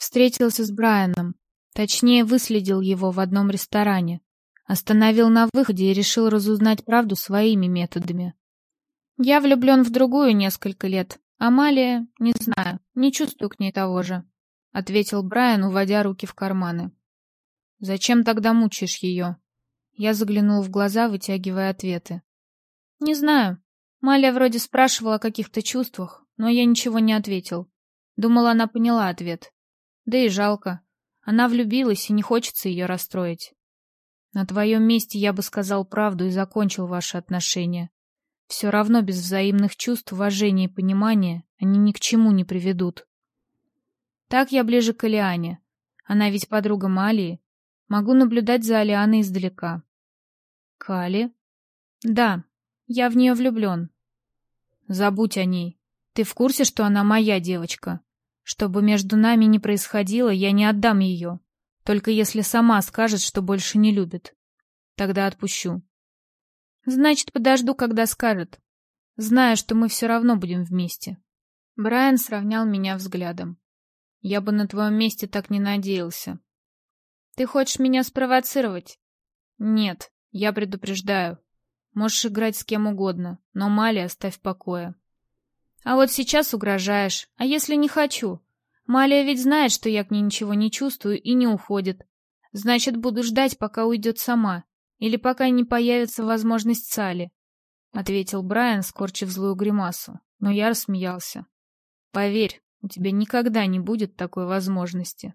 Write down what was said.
Встретился с Брайаном. Точнее, выследил его в одном ресторане. Остановил на выходе и решил разузнать правду своими методами. Я влюблен в другую несколько лет. Амалия, не знаю, не чувствую к ней того же, — ответил Брайан, уводя руки в карманы. Зачем тогда мучаешь ее? Я заглянул в глаза, вытягивая ответы. Не знаю. Малия вроде спрашивала о каких-то чувствах, но я ничего не ответил. Думала, она поняла ответ. Да и жалко. Она влюбилась, и не хочется ее расстроить. На твоем месте я бы сказал правду и закончил ваши отношения. Все равно без взаимных чувств, уважения и понимания они ни к чему не приведут. Так я ближе к Алиане. Она ведь подруга Малии. Могу наблюдать за Алианой издалека. Кали? Да, я в нее влюблен. Забудь о ней. Ты в курсе, что она моя девочка? Что бы между нами ни происходило, я не отдам ее. Только если сама скажет, что больше не любит. Тогда отпущу. Значит, подожду, когда скажет. Зная, что мы все равно будем вместе. Брайан сравнял меня взглядом. Я бы на твоем месте так не надеялся. Ты хочешь меня спровоцировать? Нет, я предупреждаю. Можешь играть с кем угодно, но Мали оставь в покое. А вот сейчас угрожаешь. А если не хочу? Малия ведь знает, что я к ней ничего не чувствую и не уходит. Значит, буду ждать, пока уйдет сама. Или пока не появится возможность Сали. Ответил Брайан, скорчив злую гримасу. Но я рассмеялся. Поверь, у тебя никогда не будет такой возможности.